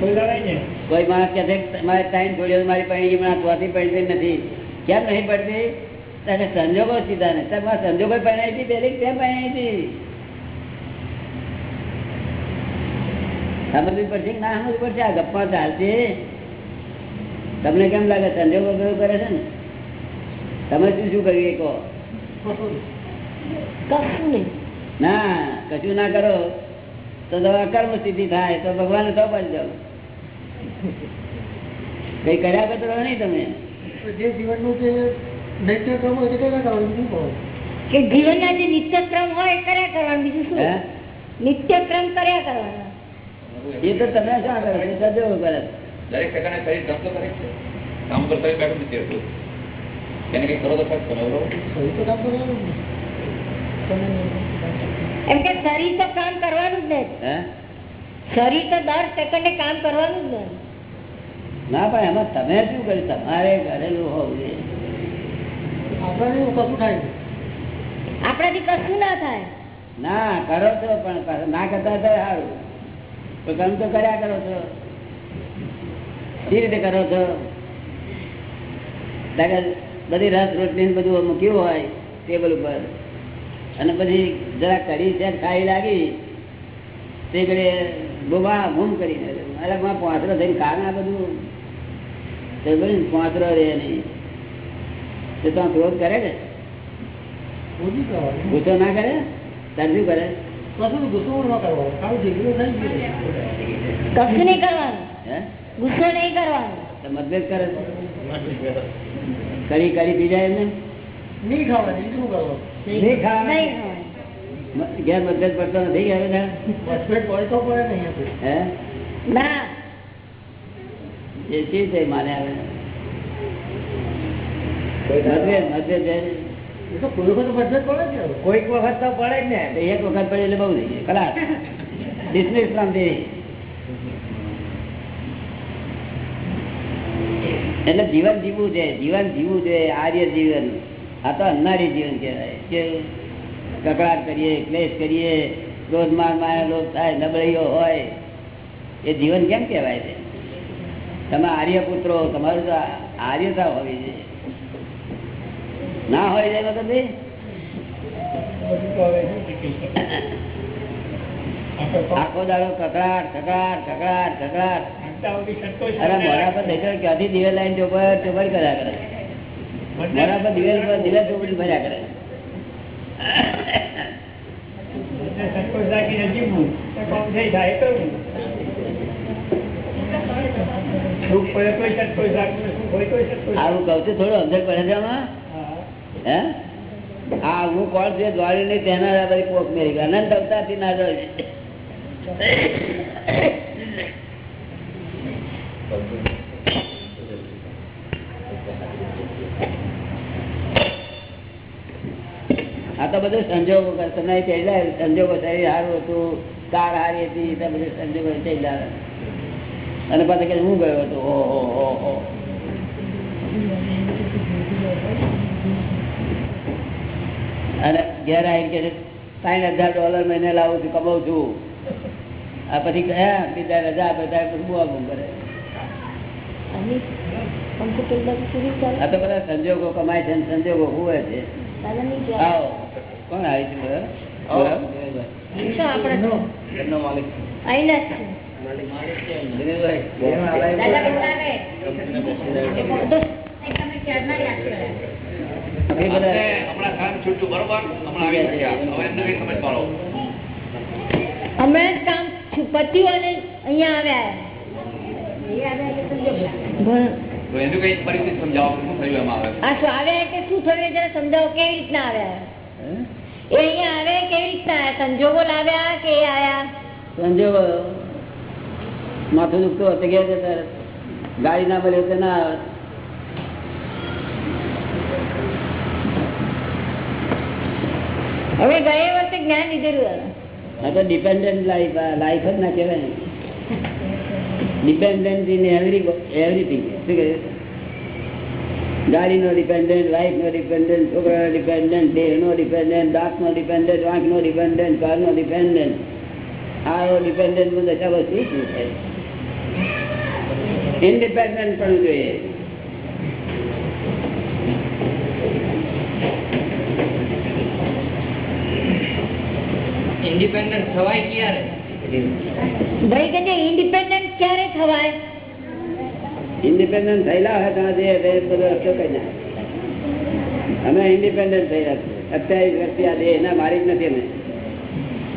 કોઈ લડાઈ નહીં. કોઈ માણસ કહે છે કે તમારે ટાઈમ છોડ્યો મારી પાણી હમણાં ચોથી પડતી નથી. કેમ નહીં પડતી? તને સંજોગો સીધા ને. તમારે સંજોગો પહેણાઈ હતી પેલી કેમ પહેણાઈ હતી? સમજવી પડશે કે ના સમજવી પડશે. આ ગપ્પા ચાલશે તમને કેમ લાગે? સંજોગ કયું કરે છે ને? તમે શું શું કર્યું કહો. કશું નહીં. ના કશું ના કરો. તો તમારે કર્મ સ્થિતિ થાય. તો ભગવાન તો બની જાઓ કઈ કર્યા કરતો નહીં તમે. જે જીવનનું જે નૈત્ય ક્રમ હોય તે કર્યા કરવાનું. કે જીવનના જે નિત્યક્રમ હોય એ કર્યા કરવાનું બીજું શું? નિત્યક્રમ કર્યા કરવાના. એ તો તમે શા કરો? છો? સજો કરે દરેક સેકન્ડે શરીર ધમતો કરે છે. કામ કરતા હોય બેઠું નથી રહેતું. એને કઈ કરો તો ખર્ચ કરો બરોબર? શરીર તો કામ કરવાનું. એમ કે શરીર તો કામ કરવાનું જ ને હે? શરીર તો દર સેકન્ડે કામ કરવાનું જ ને ના પણ એમાં તમે શું કર્યું? તમારે કરેલું હોવું જોઈએ. આપણે એવું કશું થાય. આપણાથી કશું ના થાય. ના કરો છો પણ ના કરતા થાય સારું. તો કામ તો કર્યા કરો છો. સી રીતે કરો છો? બધી રસ રોટલી બધું મૂક્યું હોય ટેબલ ઉપર. અને પછી જરા કઢી છે ખાઈ લાગી. તે ઘડે બોબા ગુમ કરીને અરે માં પાંચરો થઈને કા ના બધું. તે બધું ને પાંચરો રહે નહીં. તો તો ક્રોધ કરે ને ગુસ્સો ના કરે? તરજુ કરે? કશું નહીં કરવાનું. હે? ગુસ્સો નહીં કરવાનો. મતભેદ કરે કરી કરી પી એમને? નહીં ખાવાની, બીજું કરવાનું. નહીં. નહીં ઘેર મતભેદ પડતો નથી ઘેર મતભેદ હોય તો પડે નહીં આપણે. હે? ના. એ શી રીતે માને આવે મતભેદ મતભેદ છે. કોઈક વખત તો પડે જ ને. એક વખત પડે એટલે બહુ થઈ જાય. ધી એટલે જીવન જીવવું છે. જીવન જીવવું છે. આર્ય જીવન. આ તો અન્નારી જીવન કહેવાય. કે કકડાટ કરીએ, ક્લેશ કરીએ ક્રોધ માર માયા, લોભ થાય, નબળીઓ હોય. એ જીવન કેમ કહેવાય છે? તમે આર્ય પુત્રો તમારું તો આર્યતા હોવી જોઈએ. ના હોય આખો દાડો કકડાટ કકડાટ કકડાટ કકડાટ. થોડું અંદર પડે છે આમાં? હા. આ હું કોણ છે? દ્વારી નહીં, તેના બધી મેરી ગઈ અનંત અવતારથી ના જોઈ આ તો બધું સંજોગો તમને પહેલા સંજોગો શરીર સારું હતું કાર હારી હતી તો બધું સંજોગો પહેલા અને પાછા હું ગયો હતો? ઓહો હો હો. અને ઘેર આવીને કે સાઈઠ હજાર ડોલર મહિને લાવું છું કમાવું છું. આ પછી કયા બીજા રજા આપે ત્યારે પછી બુઆ બૂમ કરે બધું આ તો બધા સંજોગો કમાય છે સંજોગો હોય છે. આવો. કોણ આવી છે એમનો માલિક હમણાં જ કામ પત્યું અને અહીંયા આવ્યા કે શું થયું જરા સમજાવો કેવી રીતના આવ્યા? એ અહીંયા આવ્યા કેવી રીતના સંજોગો લાવ્યા કે એ આયા? સંજોગો માથું દુખતું હતું ગયા ગાડી ના મળે તો ના હવે ગયા વર્ષે જ્ઞાન લીધેલું આ તો ડિપેન્ડન્ટ લાઈફ લાઈફ જ ના કહેવાય. ને ડિપેન્ડન્ટ ઇન એવરી એવરીથિંગ શું કહે ગાડીનો ડિપેન્ડન્ટ વાઇફનો ડિપેન્ડન્ટ છોકરાનો ડિપેન્ડન્ટ દેહનો ડિપેન્ડન્ટ દાંતનો ડિપેન્ડન્ટ આંખનો ડિપેન્ડન્ટ કારનો ડિપેન્ડન્ટ આ ડિપેન્ડન્ટ દશા વસ્તુ શું થાય? ઇન્ડિપેન્ડન્ટ પણ જોઈએ. ઇન્ડિપેન્ડન્ટ થવાય ક્યારે? ભાઈ કે ઇન્ડિપેન્ડન્ટ ક્યારે થવાય? ઇન્ડિપેન્ડન્ટ થયેલા હોય ત્યાં જે બધો રસ્તો કઈ ના? અમે ઇન્ડિપેન્ડન્ટ થયેલા છે સત્યાવીસ વર્ષથી આ દેહ એના મારી જ નથી અમે.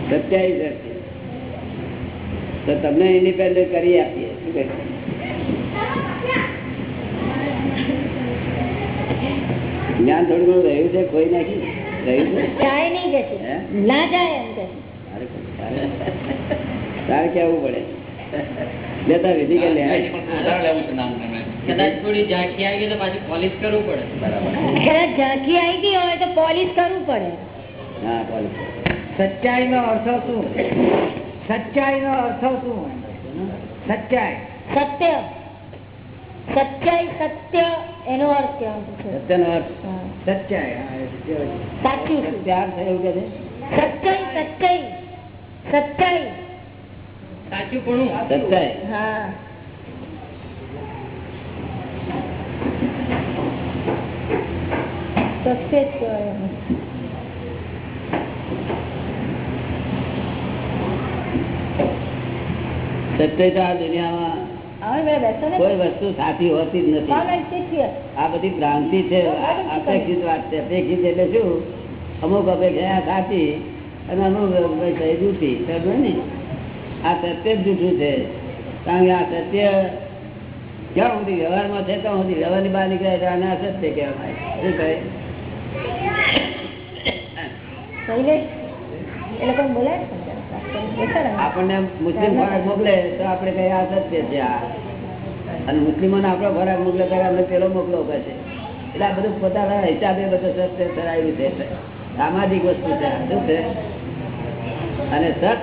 સત્યાવીસ વર્ષથી. તો તમને ઇન્ડિપેન્ડન્ટ કરી આપીએ. શું કહે? જ્ઞાન થોડું ઘણું રહ્યું છે કોઈ નાખી રહ્યું છે? જાય નહીં કે ના જાય એમ કે તારે તારે- તારે કેવું પડે. લેતા વિધિ કે લે. હજી પણ વધારે લેવું છે નામ એમને. કદાચ થોડી ઝાંખી આવી ગઈ તો પાછી પોલિશ કરવું પડે. બરાબર. કદાચ ઝાંખી આવી ગઈ હોય તો પોલિશ કરવું પડે. હા બોલો સચ્ચાઈ નો અર્થ શું? સચ્ચાઈ નો અર્થ શું? સચ્ચાઈ. સત્ય. સચ્ચાઈ સત્ય એનો અર્થ કહેવાનો છે. સત્યનો અર્થ? હા. સચ્ચાઈ હા, એ સચ્ચાઈ. સાચું છે. ત્યાર થયું કે છે? સચ્ચાઈ સચ્ચાઈ સચ્ચાઈ સાચું પણ સચ્ચાઈ હા સત્ય જ દુનિયામાં કોઈ વસ્તુ સાચી હોતી જ નથી. આ બધી ભ્રાંતિ છે અપેક્ષિત વાત છે. અપેક્ષિત એટલે શું? અમુક અપેક્ષા સાચી અને અનુભવ થઈ જૂઠી સમજો ને? આ સત્ય જ જૂઠું છે. કારણ કે આ સત્ય ક્યાં સુધી વ્યવહારમાં છે ત્યાં સુધી વ્યવહારની બહાર નીકળે તો આને અસત્ય કહેવાય. શું કહે. આપણને મુસ્લિમ ખોરાક મોકલે તો આપણે કઈ આ સત્ય છે આ. અને મુસ્લિમોને આપણો ખોરાક મોકલે અમને પેલો મોકલો કહે છે. એટલે આ બધું પોતાના હિસાબે બધું સત્ય ધરાવ્યું છે. સામાજિક વસ્તુ છે શું છે? અને સત.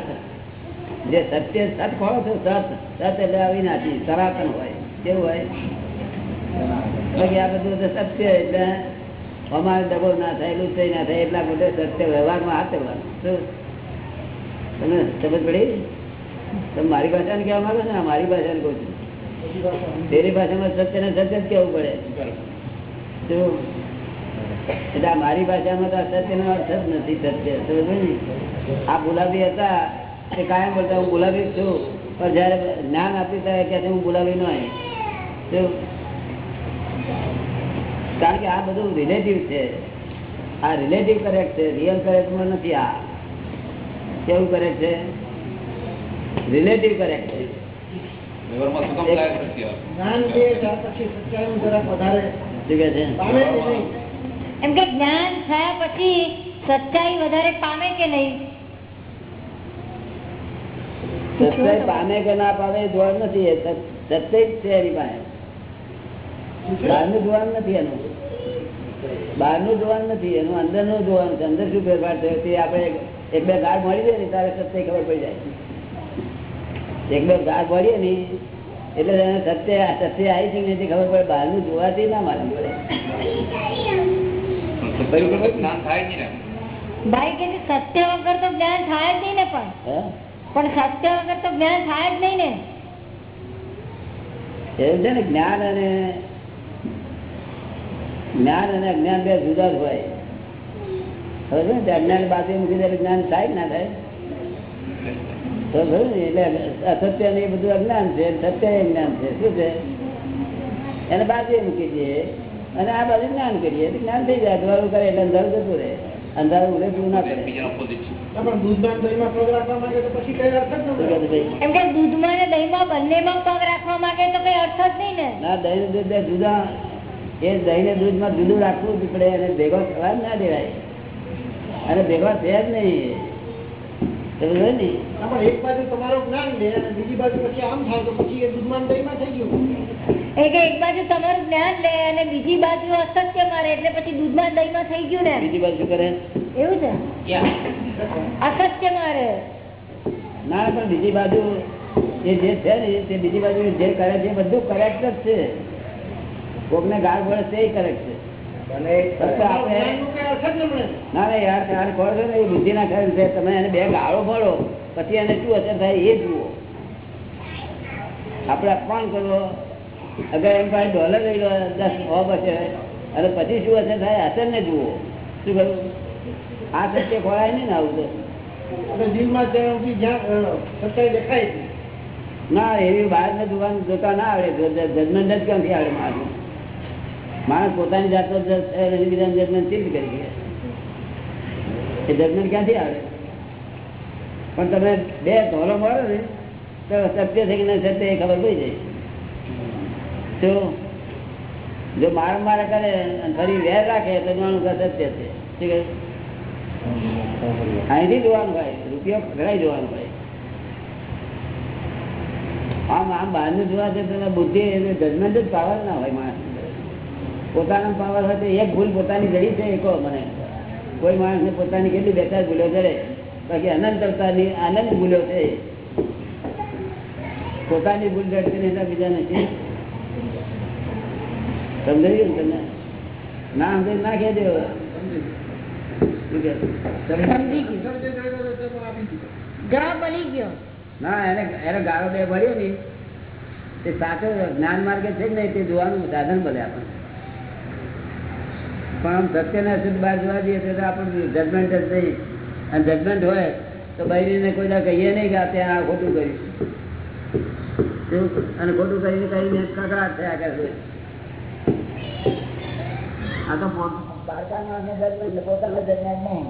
જે સત્ય સત ખોળો છો સત. સત એટલે અવિનાશી સનાતન હોય. કેવું હોય? બાકી આ બધું સત્ય એટલે અમારે ડબો ના થાય લુચાઈ ના થાય એટલા માટે સત્ય વ્યવહારમાં હાથ કરવાનું શું? તમે સમજ પડી? તમે મારી ભાષાને કહેવા માંગો છો ને? મારી ભાષાને કહું છું. તેરી ભાષામાં. સત્ય ને સત્ય જ કહેવું પડે. શું? એટલે આ મારી ભાષામાં તો આ સત્યનો અર્થ જ નથી સત્ય? આ ગુલાબી હતા તે કાયમ બોલતા હું ગુલાબી છું. પણ જયારે જ્ઞાન આપ્યું ત્યારે કે હું ગુલાબી ન કારણ કે આ બધું રિલેટિવ છે. આ રિલેટિવ કરેક્ટ છે રિયલ કરેક્ટમાં નથી આ. કેવું કરેક્ટ છે? રિલેટિવ કરેક્ટ છે. જ્ઞાન લે પછી જરાક વધારે. નહીં. એમ કે જ્ઞાન થયા પછી સચ્ચાઈ વધારે પામે કે નહીં? સચ્ચાઈ પામે કે ના પામે એ નથી સત્ય જ છે એની પાસે. બહારનું જોવાનું નથી એનું. બહારનું જોવાનું નથી, એનું અંદરનું જોવાનું છે. અંદર શું ફેરફાર થયો? તે આપણે એક બે ગાઢ મળી જાય ને, ત્યારે સત્ય ખબર પડી જાય. એક બે ગાઢ મળીએ ને, એટલે સત્ય સત્ય આવી છે ને ખબર પડે. બહારનું જોવાથી ના માલુમ પડે. જ્ઞાન થાય જ નહીં ભાઈ કે સત્ય વગર તો જ્ઞાન થાય જ નહીં ને પણ. પણ સત્ય વગર તો જ્ઞાન થાય જ નહીં ને. એવું છે ને જ્ઞાન અને જ્ઞાન અને અજ્ઞાન બે જુદા જ હોય. ખબર ને અજ્ઞાન બાજુ મૂકી દે જ્ઞાન થાય જ ના થાય? તો ખરું ને એટલે અસત્ય ને એ બધું અજ્ઞાન છે સત્ય એ જ્ઞાન છે. શું છે? એને બાજુ મૂકી દઈએ અને આ બાજુ જ્ઞાન કરીએ. એટલે જ્ઞાન થઈ જાય. અંધારું કરે એટલે અંધારું જતું રહે. અંધારું ઉડે પૂરું ના કરે. બીજાનો opposite છે. ના, પણ દૂધમાં ને દહીંમાં પગ રાખવા માંગે તો પછી કઈ અર્થ જ ન શું મળે. કહે છે ભાઈ એમ કે દૂધમાં ને દહીંમાં બંનેમાં પગ રાખવા માંગે તો કઈ અર્થ જ નહીં ને. ના દહીં દૂધ જુદા એ દહીં ને દૂધમાં જુદું રાખવું જ પડે અને ભેગો થવા ના દેવાય. અને ભેગો થયા જ નહીં. એક બાજુ તમારું જ્ઞાન લે અને બીજી બાજુ પછી આમ થાય તો પછી એ દૂધમાં દહીંમાં થઈ ગયું. એ કે એક બાજુ તમારું જ્ઞાન લે અને બીજી બાજુ અસત્ય મારે એટલે પછી દૂધમાં ને દહીંમાં થઈ ગયું ને? બીજી બાજુ કરે? એવું છે? અસત્ય મારે. ના પણ બીજી બાજુ એ જે છે ને તે બીજી બાજુ જે કરે છે બધું કરેક્ટ જ છે. કોકને ગાળ પડે તે કરેક્ટ છે. ન યાર ખોળ ને એ બુદ્ધિ ના ખરે છે. તમે એને બે ગાળો ભરો પછી એને શું અસર થાય એ જુઓ. આપણે અપમાન કરવો અગર એમ પાસે ડોલર લઈ લો દસ સો બચે અને પછી શું અસર થાય ને જુઓ. શું કહ્યું? આ સત્ય ખોરાય નહીં ને આવું તો. ના એવી બહાર ને દુકાન જોતા ના આવડે. જજમેન્ટ જ ક્યાંથી આવડે માણસ માણસ પોતાની જાતનો બીજા જજમેન્ટ ચીજ કરી ગયા એ જજમેન્ટ ક્યાંથી આવે પણ તમે બે ધોરો મળો ને તો સત્ય છે કે નહીં સત્ય એ ખબર પડી જાય. જો માર માર કરે ફરી વેર રાખે તો જાણું કે સત્ય છે. અહીંથી જોવાનું ભાઈ, રૂપિયો ઘડાઈ જોવાનું ભાઈ. આમ આમ બહારનું જોવા છે બુદ્ધિ જજમેન્ટ જ પાવર ના હોય માણસ પોતાનો પાવર હોય એક ભૂલ પોતાની જડી છે એ મને. કોઈ માણસને પોતાની કેટલી બે ચાર ભૂલો કરે, બાકી અનંત અવતારની આનંદ ભૂલો છે. પોતાની ભૂલ જડતી નહીં બીજા નથી સમજાયું ને તમને ના સમજાય ના કહે? સમજી ગયું જવાબ મળી ગયો ના એને એને ગાળો બે ભર્યો ને તે સાચો જ્ઞાન માર્ગે છે ને તે જોવાનું સાધન બને આપણને પણ આમ સત્યને અશુદ્ધ બહાર જોવા જઈએ તો આપણને જજમેન્ટ જ નહીં અને જજમેન્ટ હોય તો બૈરીને કોઈ કહીએ નહીં કે આ ત્યાં આ ખોટું કર્યું અને ખોટું કરીને કરીને કકડાટ થયા કરે આ તો પોતાના જજમેન્ટ નહીં.